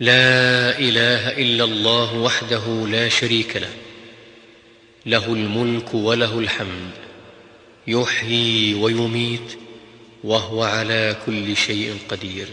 لا إله إلا الله وحده لا شريك له. له الملك وله الحمد. يحيي ويميت وهو على كل شيء قدير.